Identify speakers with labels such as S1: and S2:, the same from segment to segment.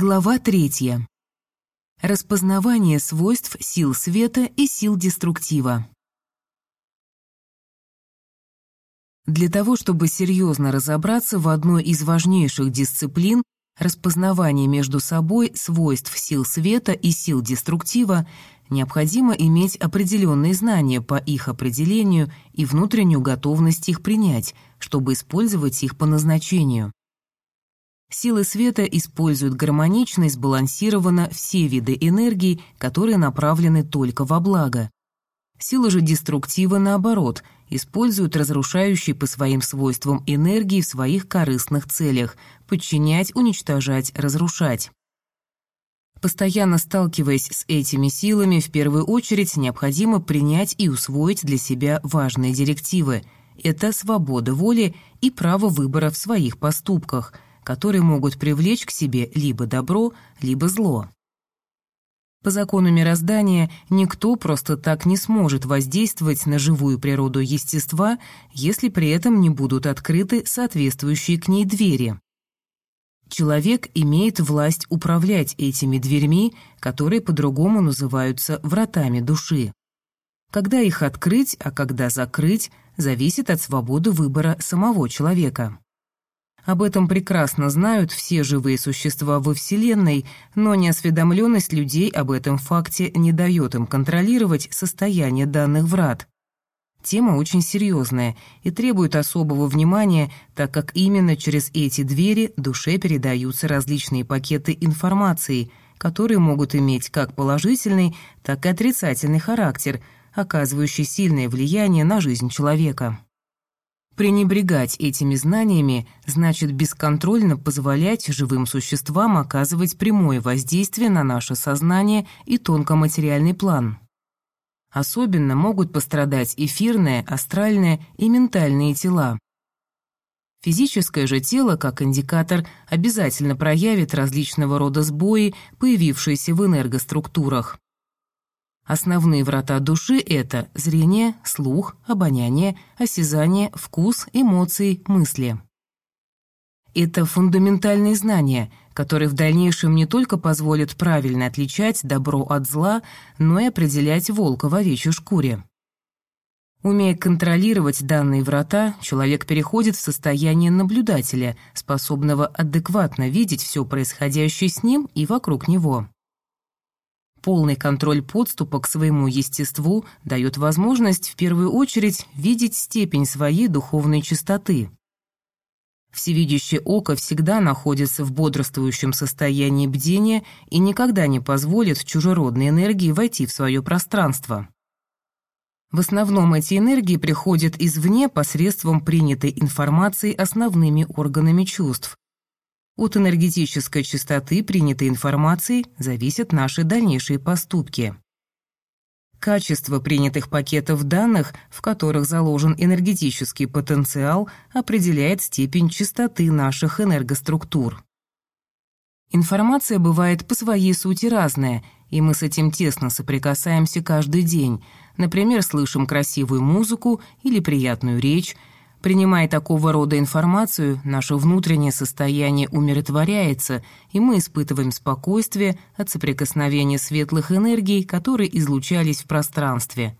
S1: Глава третья. Распознавание свойств сил света и сил деструктива. Для того, чтобы серьезно разобраться в одной из важнейших дисциплин распознавания между собой свойств сил света и сил деструктива, необходимо иметь определенные знания по их определению и внутреннюю готовность их принять, чтобы использовать их по назначению. Силы света используют гармонично и сбалансированно все виды энергии, которые направлены только во благо. Силы же деструктива, наоборот, используют разрушающие по своим свойствам энергии в своих корыстных целях – подчинять, уничтожать, разрушать. Постоянно сталкиваясь с этими силами, в первую очередь необходимо принять и усвоить для себя важные директивы – это свобода воли и право выбора в своих поступках – которые могут привлечь к себе либо добро, либо зло. По закону мироздания никто просто так не сможет воздействовать на живую природу естества, если при этом не будут открыты соответствующие к ней двери. Человек имеет власть управлять этими дверьми, которые по-другому называются вратами души. Когда их открыть, а когда закрыть, зависит от свободы выбора самого человека. Об этом прекрасно знают все живые существа во Вселенной, но неосведомленность людей об этом факте не дает им контролировать состояние данных врат. Тема очень серьезная и требует особого внимания, так как именно через эти двери душе передаются различные пакеты информации, которые могут иметь как положительный, так и отрицательный характер, оказывающий сильное влияние на жизнь человека. Пренебрегать этими знаниями значит бесконтрольно позволять живым существам оказывать прямое воздействие на наше сознание и тонкоматериальный план. Особенно могут пострадать эфирное, астральное и ментальные тела. Физическое же тело, как индикатор, обязательно проявит различного рода сбои, появившиеся в энергоструктурах. Основные врата души — это зрение, слух, обоняние, осязание, вкус, эмоции, мысли. Это фундаментальные знания, которые в дальнейшем не только позволят правильно отличать добро от зла, но и определять волка в овечьей шкуре. Умея контролировать данные врата, человек переходит в состояние наблюдателя, способного адекватно видеть все происходящее с ним и вокруг него. Полный контроль подступа к своему естеству дает возможность в первую очередь видеть степень своей духовной чистоты. Всевидящее око всегда находится в бодрствующем состоянии бдения и никогда не позволит чужеродной энергии войти в свое пространство. В основном эти энергии приходят извне посредством принятой информации основными органами чувств, от энергетической частоты принятой информации зависят наши дальнейшие поступки. Качество принятых пакетов данных, в которых заложен энергетический потенциал, определяет степень чистоты наших энергоструктур. Информация бывает по своей сути разная, и мы с этим тесно соприкасаемся каждый день. Например, слышим красивую музыку или приятную речь, Принимая такого рода информацию, наше внутреннее состояние умиротворяется, и мы испытываем спокойствие от соприкосновения светлых энергий, которые излучались в пространстве.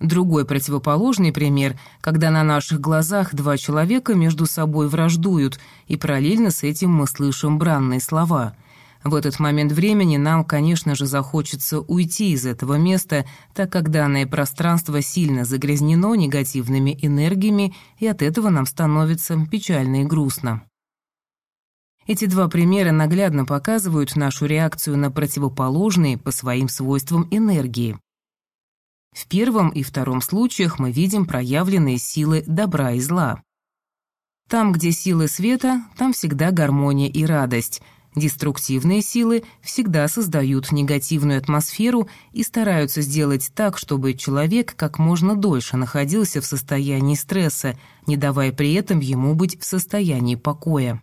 S1: Другой противоположный пример, когда на наших глазах два человека между собой враждуют, и параллельно с этим мы слышим бранные слова – в этот момент времени нам, конечно же, захочется уйти из этого места, так как данное пространство сильно загрязнено негативными энергиями, и от этого нам становится печально и грустно. Эти два примера наглядно показывают нашу реакцию на противоположные по своим свойствам энергии. В первом и втором случаях мы видим проявленные силы добра и зла. Там, где силы света, там всегда гармония и радость – Деструктивные силы всегда создают негативную атмосферу и стараются сделать так, чтобы человек как можно дольше находился в состоянии стресса, не давая при этом ему быть в состоянии покоя.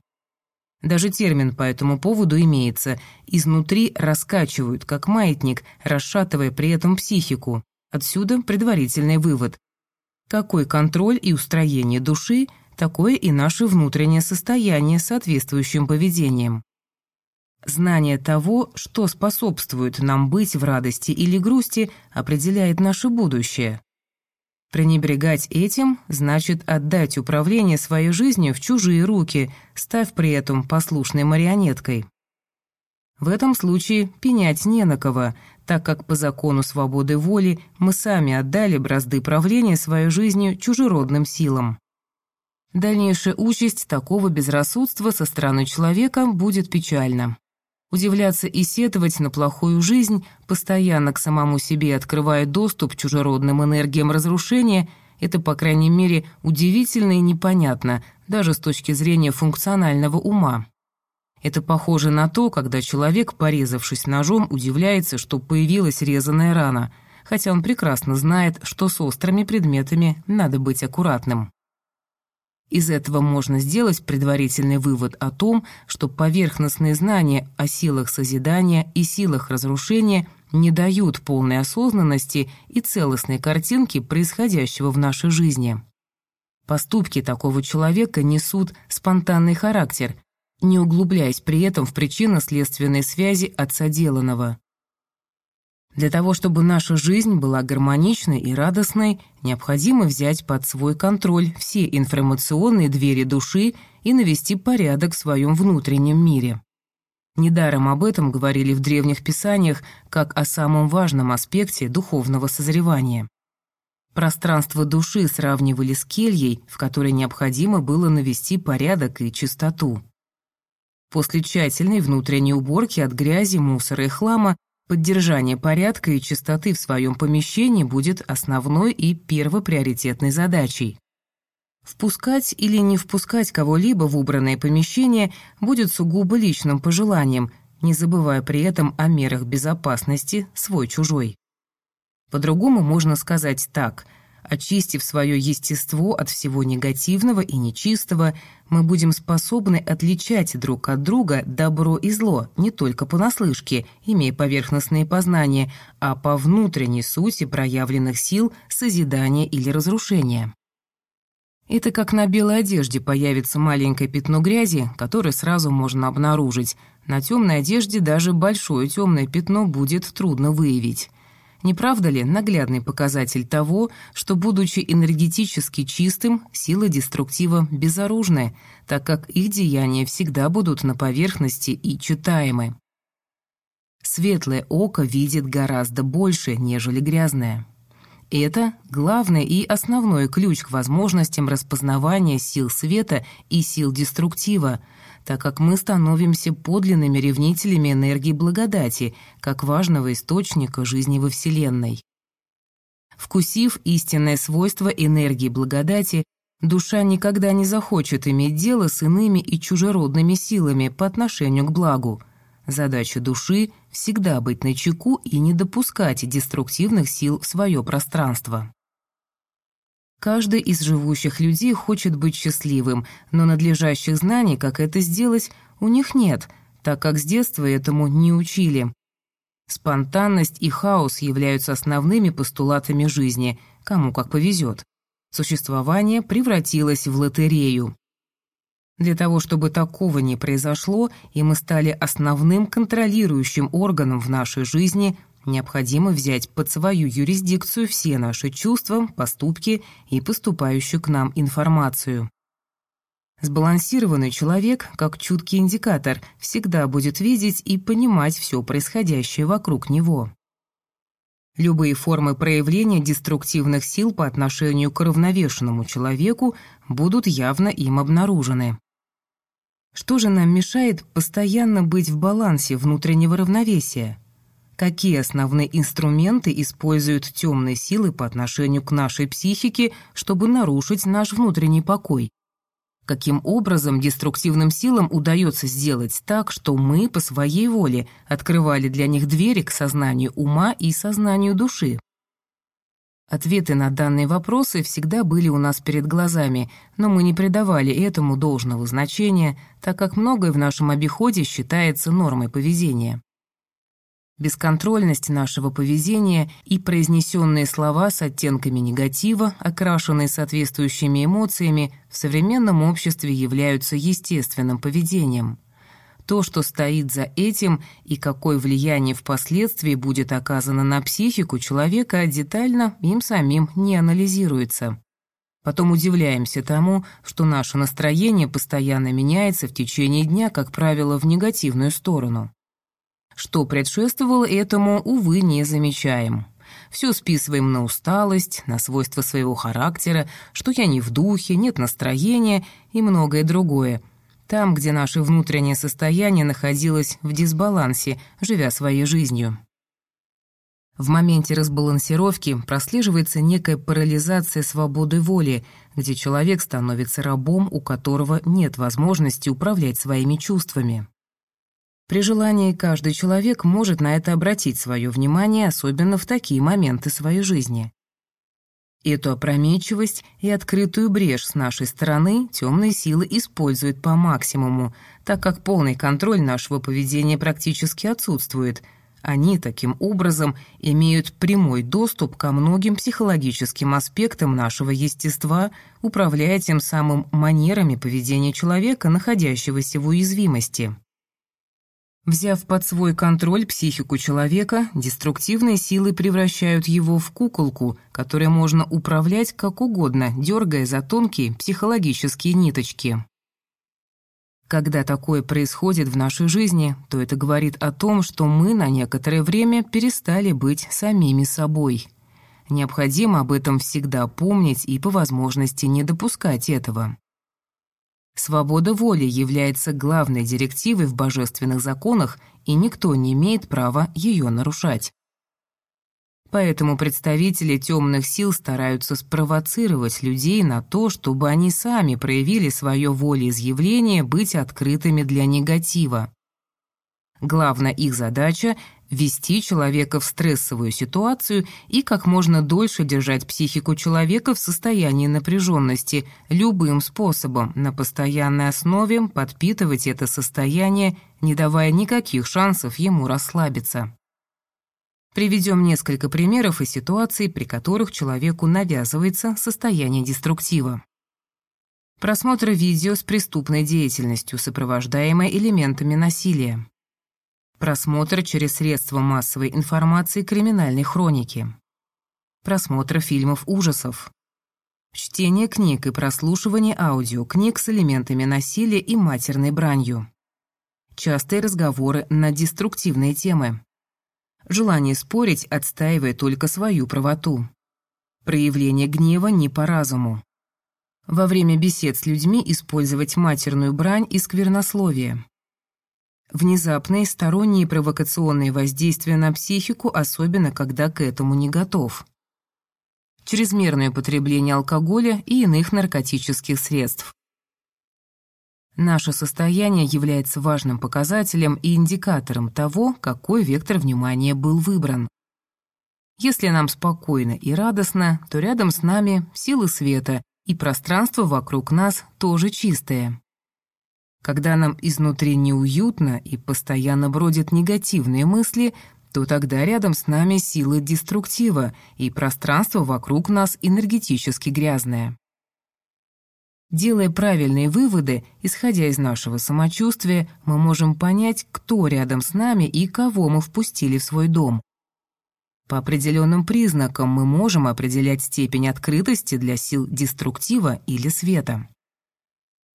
S1: Даже термин по этому поводу имеется «изнутри раскачивают, как маятник, расшатывая при этом психику». Отсюда предварительный вывод. Какой контроль и устроение души, такое и наше внутреннее состояние соответствующим поведением. Знание того, что способствует нам быть в радости или грусти, определяет наше будущее. Пренебрегать этим значит отдать управление своей жизнью в чужие руки, став при этом послушной марионеткой. В этом случае пенять не на кого, так как по закону свободы воли мы сами отдали бразды правления своей жизнью чужеродным силам. Дальнейшая участь такого безрассудства со стороны человека будет печальна. Удивляться и сетовать на плохую жизнь, постоянно к самому себе открывая доступ чужеродным энергиям разрушения, это, по крайней мере, удивительно и непонятно, даже с точки зрения функционального ума. Это похоже на то, когда человек, порезавшись ножом, удивляется, что появилась резаная рана, хотя он прекрасно знает, что с острыми предметами надо быть аккуратным. Из этого можно сделать предварительный вывод о том, что поверхностные знания о силах созидания и силах разрушения не дают полной осознанности и целостной картинки происходящего в нашей жизни. Поступки такого человека несут спонтанный характер, не углубляясь при этом в причинно-следственной связи от соделанного. Для того, чтобы наша жизнь была гармоничной и радостной, необходимо взять под свой контроль все информационные двери души и навести порядок в своем внутреннем мире. Недаром об этом говорили в древних писаниях как о самом важном аспекте духовного созревания. Пространство души сравнивали с кельей, в которой необходимо было навести порядок и чистоту. После тщательной внутренней уборки от грязи, мусора и хлама поддержание порядка и чистоты в своем помещении будет основной и первоприоритетной задачей. Впускать или не впускать кого-либо в убранное помещение будет сугубо личным пожеланием, не забывая при этом о мерах безопасности свой-чужой. По-другому можно сказать так – Очистив свое естество от всего негативного и нечистого, мы будем способны отличать друг от друга добро и зло не только понаслышке, имея поверхностные познания, а по внутренней сути проявленных сил созидания или разрушения. Это как на белой одежде появится маленькое пятно грязи, которое сразу можно обнаружить. На темной одежде даже большое темное пятно будет трудно выявить. Не правда ли наглядный показатель того, что, будучи энергетически чистым, сила деструктива безоружная, так как их деяния всегда будут на поверхности и читаемы? Светлое око видит гораздо больше, нежели грязное. Это главный и основной ключ к возможностям распознавания сил света и сил деструктива, так как мы становимся подлинными ревнителями энергии благодати, как важного источника жизни во Вселенной. Вкусив истинное свойство энергии благодати, душа никогда не захочет иметь дело с иными и чужеродными силами по отношению к благу. Задача души — всегда быть начеку и не допускать деструктивных сил в свое пространство. Каждый из живущих людей хочет быть счастливым, но надлежащих знаний, как это сделать, у них нет, так как с детства этому не учили. Спонтанность и хаос являются основными постулатами жизни, кому как повезет. Существование превратилось в лотерею. Для того, чтобы такого не произошло, и мы стали основным контролирующим органом в нашей жизни – Необходимо взять под свою юрисдикцию все наши чувства, поступки и поступающую к нам информацию. Сбалансированный человек, как чуткий индикатор, всегда будет видеть и понимать все происходящее вокруг него. Любые формы проявления деструктивных сил по отношению к равновешенному человеку будут явно им обнаружены. Что же нам мешает постоянно быть в балансе внутреннего равновесия? Какие основные инструменты используют темные силы по отношению к нашей психике, чтобы нарушить наш внутренний покой. Каким образом деструктивным силам удается сделать так, что мы по своей воле открывали для них двери к сознанию ума и сознанию души? Ответы на данные вопросы всегда были у нас перед глазами, но мы не придавали этому должного значения, так как многое в нашем обиходе считается нормой поведения. Бесконтрольность нашего поведения и произнесенные слова с оттенками негатива, окрашенные соответствующими эмоциями, в современном обществе являются естественным поведением. То, что стоит за этим и какое влияние впоследствии будет оказано на психику человека, детально им самим не анализируется. Потом удивляемся тому, что наше настроение постоянно меняется в течение дня, как правило, в негативную сторону. Что предшествовало этому, увы, не замечаем. Все списываем на усталость, на свойства своего характера, что я не в духе, нет настроения и многое другое. Там, где наше внутреннее состояние находилось в дисбалансе, живя своей жизнью. В моменте разбалансировки прослеживается некая парализация свободы воли, где человек становится рабом, у которого нет возможности управлять своими чувствами. При желании каждый человек может на это обратить свое внимание, особенно в такие моменты своей жизни. Эту опрометчивость и открытую брешь с нашей стороны темные силы используют по максимуму, так как полный контроль нашего поведения практически отсутствует – они таким образом имеют прямой доступ ко многим психологическим аспектам нашего естества, управляя тем самым манерами поведения человека, находящегося в уязвимости. Взяв под свой контроль психику человека, деструктивные силы превращают его в куколку, которой можно управлять как угодно, дергая за тонкие психологические ниточки. Когда такое происходит в нашей жизни, то это говорит о том, что мы на некоторое время перестали быть самими собой. Необходимо об этом всегда помнить и по возможности не допускать этого. Свобода воли является главной директивой в божественных законах, и никто не имеет права ее нарушать. Поэтому представители темных сил стараются спровоцировать людей на то, чтобы они сами проявили свое волеизъявление быть открытыми для негатива. Главная их задача – ввести человека в стрессовую ситуацию и как можно дольше держать психику человека в состоянии напряженности любым способом, на постоянной основе подпитывать это состояние, не давая никаких шансов ему расслабиться. Приведем несколько примеров и ситуаций, при которых человеку навязывается состояние деструктива. Просмотр видео с преступной деятельностью, сопровождаемой элементами насилия. Просмотр через средства массовой информации криминальной хроники. Просмотр фильмов ужасов. Чтение книг и прослушивание аудиокниг с элементами насилия и матерной бранью. Частые разговоры на деструктивные темы желание спорить, отстаивая только свою правоту. Проявление гнева не по разуму. Во время бесед с людьми использовать матерную брань и сквернословие. Внезапные сторонние провокационные воздействия на психику, особенно когда к этому не готов. Чрезмерное употребление алкоголя и иных наркотических средств. Наше состояние является важным показателем и индикатором того, какой вектор внимания был выбран. Если нам спокойно и радостно, то рядом с нами силы света, и пространство вокруг нас тоже чистое. Когда нам изнутри неуютно и постоянно бродят негативные мысли, то тогда рядом с нами силы деструктива, и пространство вокруг нас энергетически грязное. Делая правильные выводы, исходя из нашего самочувствия, мы можем понять, кто рядом с нами и кого мы впустили в свой дом. По определенным признакам мы можем определять степень открытости для сил деструктива или света.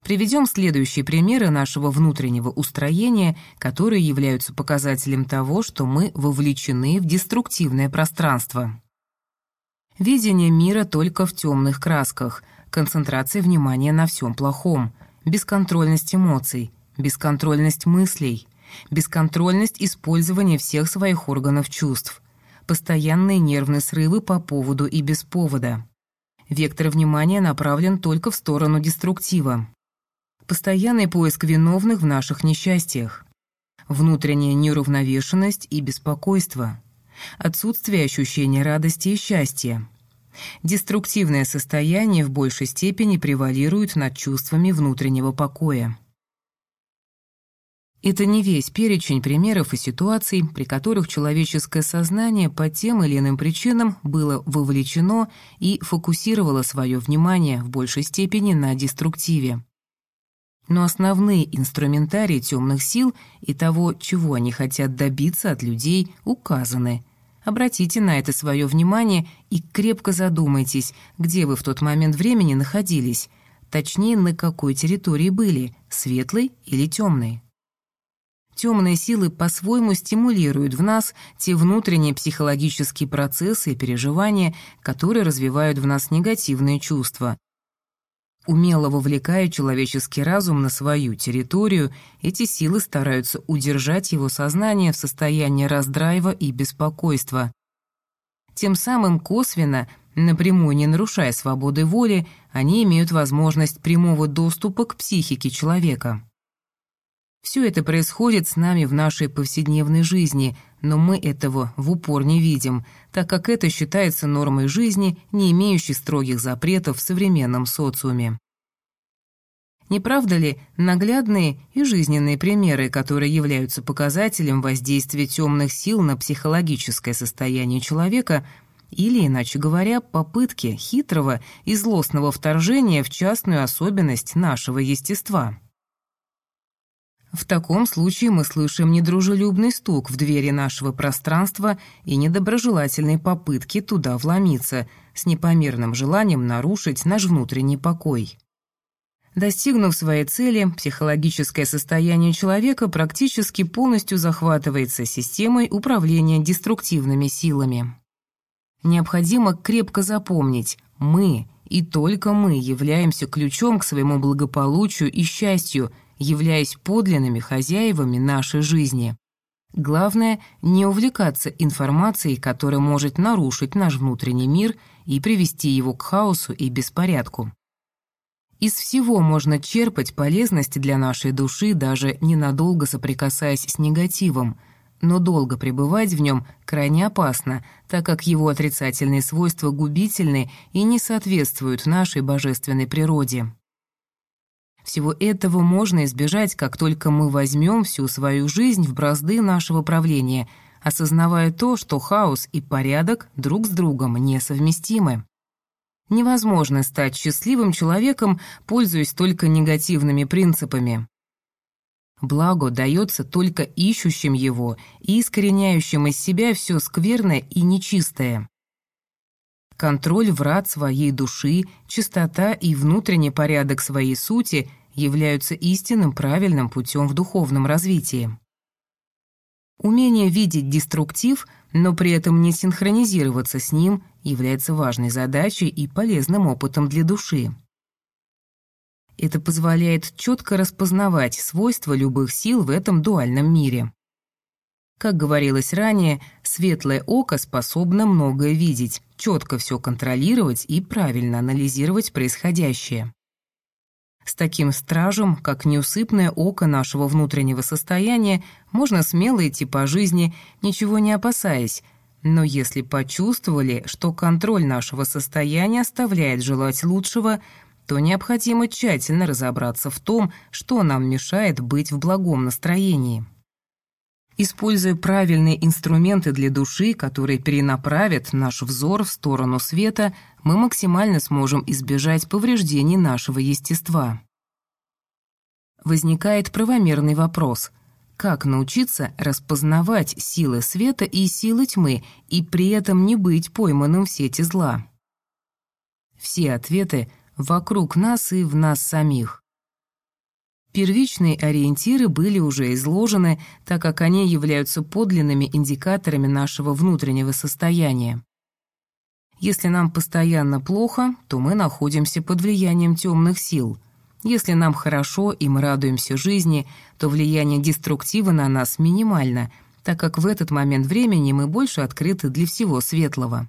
S1: Приведем следующие примеры нашего внутреннего устроения, которые являются показателем того, что мы вовлечены в деструктивное пространство. Видение мира только в темных красках – концентрация внимания на всем плохом, бесконтрольность эмоций, бесконтрольность мыслей, бесконтрольность использования всех своих органов чувств, постоянные нервные срывы по поводу и без повода. Вектор внимания направлен только в сторону деструктива. Постоянный поиск виновных в наших несчастьях. Внутренняя неуравновешенность и беспокойство. Отсутствие ощущения радости и счастья. Деструктивное состояние в большей степени превалирует над чувствами внутреннего покоя. Это не весь перечень примеров и ситуаций, при которых человеческое сознание по тем или иным причинам было вовлечено и фокусировало свое внимание в большей степени на деструктиве. Но основные инструментарии темных сил и того, чего они хотят добиться от людей, указаны. Обратите на это свое внимание и крепко задумайтесь, где вы в тот момент времени находились, точнее, на какой территории были, светлой или темной. Темные силы по-своему стимулируют в нас те внутренние психологические процессы и переживания, которые развивают в нас негативные чувства. Умело вовлекая человеческий разум на свою территорию, эти силы стараются удержать его сознание в состоянии раздрайва и беспокойства. Тем самым косвенно, напрямую не нарушая свободы воли, они имеют возможность прямого доступа к психике человека. Все это происходит с нами в нашей повседневной жизни, но мы этого в упор не видим, так как это считается нормой жизни, не имеющей строгих запретов в современном социуме. Не правда ли наглядные и жизненные примеры, которые являются показателем воздействия темных сил на психологическое состояние человека, или, иначе говоря, попытки хитрого и злостного вторжения в частную особенность нашего естества? В таком случае мы слышим недружелюбный стук в двери нашего пространства и недоброжелательные попытки туда вломиться с непомерным желанием нарушить наш внутренний покой. Достигнув своей цели, психологическое состояние человека практически полностью захватывается системой управления деструктивными силами. Необходимо крепко запомнить, мы и только мы являемся ключом к своему благополучию и счастью – являясь подлинными хозяевами нашей жизни. Главное – не увлекаться информацией, которая может нарушить наш внутренний мир и привести его к хаосу и беспорядку. Из всего можно черпать полезности для нашей души, даже ненадолго соприкасаясь с негативом, но долго пребывать в нем крайне опасно, так как его отрицательные свойства губительны и не соответствуют нашей божественной природе. Всего этого можно избежать, как только мы возьмем всю свою жизнь в бразды нашего правления, осознавая то, что хаос и порядок друг с другом несовместимы. Невозможно стать счастливым человеком, пользуясь только негативными принципами. Благо дается только ищущим его и искореняющим из себя все скверное и нечистое. Контроль врат своей души, чистота и внутренний порядок своей сути являются истинным правильным путем в духовном развитии. Умение видеть деструктив, но при этом не синхронизироваться с ним, является важной задачей и полезным опытом для души. Это позволяет четко распознавать свойства любых сил в этом дуальном мире. Как говорилось ранее, светлое око способно многое видеть, четко все контролировать и правильно анализировать происходящее. С таким стражем, как неусыпное око нашего внутреннего состояния, можно смело идти по жизни, ничего не опасаясь, но если почувствовали, что контроль нашего состояния оставляет желать лучшего, то необходимо тщательно разобраться в том, что нам мешает быть в благом настроении. Используя правильные инструменты для души, которые перенаправят наш взор в сторону света, мы максимально сможем избежать повреждений нашего естества. Возникает правомерный вопрос – как научиться распознавать силы света и силы тьмы и при этом не быть пойманным в сети зла? Все ответы вокруг нас и в нас самих. Первичные ориентиры были уже изложены, так как они являются подлинными индикаторами нашего внутреннего состояния. Если нам постоянно плохо, то мы находимся под влиянием темных сил. Если нам хорошо и мы радуемся жизни, то влияние деструктива на нас минимально, так как в этот момент времени мы больше открыты для всего светлого.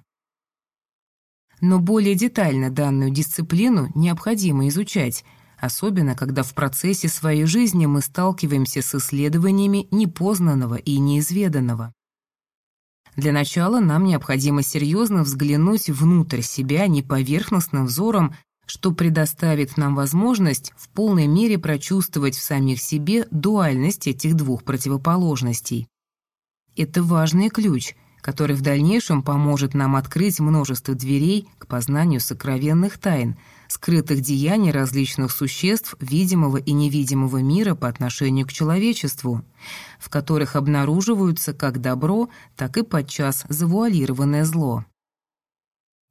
S1: Но более детально данную дисциплину необходимо изучать – особенно когда в процессе своей жизни мы сталкиваемся с исследованиями непознанного и неизведанного. Для начала нам необходимо серьезно взглянуть внутрь себя неповерхностным взором, что предоставит нам возможность в полной мере прочувствовать в самих себе дуальность этих двух противоположностей. Это важный ключ, который в дальнейшем поможет нам открыть множество дверей к познанию сокровенных тайн, скрытых деяний различных существ видимого и невидимого мира по отношению к человечеству, в которых обнаруживаются как добро, так и подчас завуалированное зло.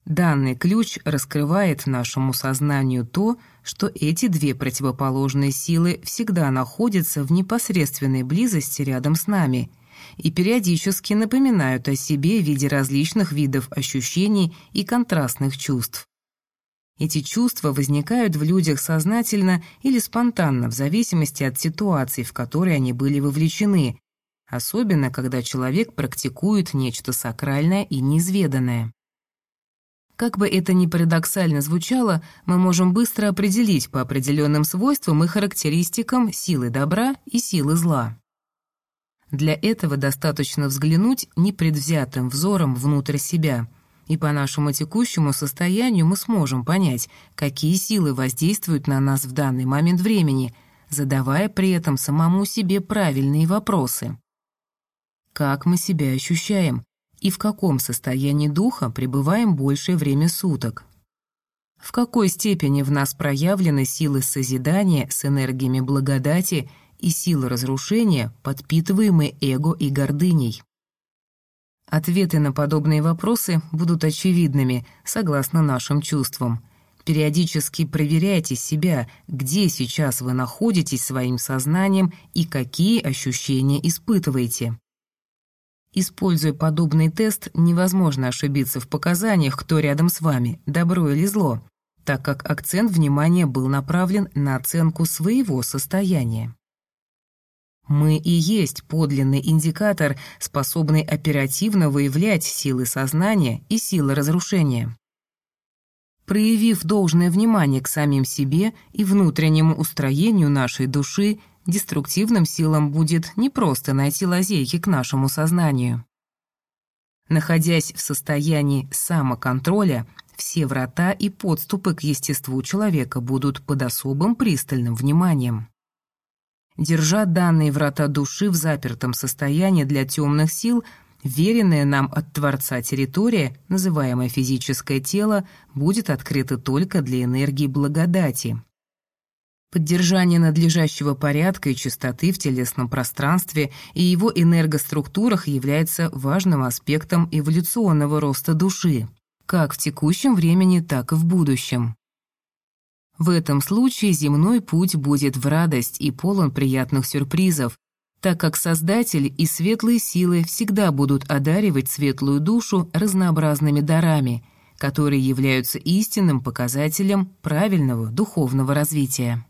S1: Данный ключ раскрывает нашему сознанию то, что эти две противоположные силы всегда находятся в непосредственной близости рядом с нами и периодически напоминают о себе в виде различных видов ощущений и контрастных чувств. Эти чувства возникают в людях сознательно или спонтанно, в зависимости от ситуации, в которой они были вовлечены, особенно когда человек практикует нечто сакральное и неизведанное. Как бы это ни парадоксально звучало, мы можем быстро определить по определенным свойствам и характеристикам силы добра и силы зла. Для этого достаточно взглянуть непредвзятым взором внутрь себя, и по нашему текущему состоянию мы сможем понять, какие силы воздействуют на нас в данный момент времени, задавая при этом самому себе правильные вопросы. Как мы себя ощущаем и в каком состоянии духа пребываем большее время суток? В какой степени в нас проявлены силы созидания с энергиями благодати – и силы разрушения, подпитываемые эго и гордыней. Ответы на подобные вопросы будут очевидными, согласно нашим чувствам. Периодически проверяйте себя, где сейчас вы находитесь своим сознанием и какие ощущения испытываете. Используя подобный тест, невозможно ошибиться в показаниях, кто рядом с вами, добро или зло, так как акцент внимания был направлен на оценку своего состояния. Мы и есть подлинный индикатор, способный оперативно выявлять силы сознания и силы разрушения. Проявив должное внимание к самим себе и внутреннему устроению нашей души, деструктивным силам будет не просто найти лазейки к нашему сознанию. Находясь в состоянии самоконтроля, все врата и подступы к естеству человека будут под особым пристальным вниманием. Держа данные врата души в запертом состоянии для темных сил, веренная нам от Творца территория, называемая физическое тело, будет открыта только для энергии благодати. Поддержание надлежащего порядка и чистоты в телесном пространстве и его энергоструктурах является важным аспектом эволюционного роста души, как в текущем времени, так и в будущем. В этом случае земной путь будет в радость и полон приятных сюрпризов, так как Создатель и светлые силы всегда будут одаривать светлую душу разнообразными дарами, которые являются истинным показателем правильного духовного развития.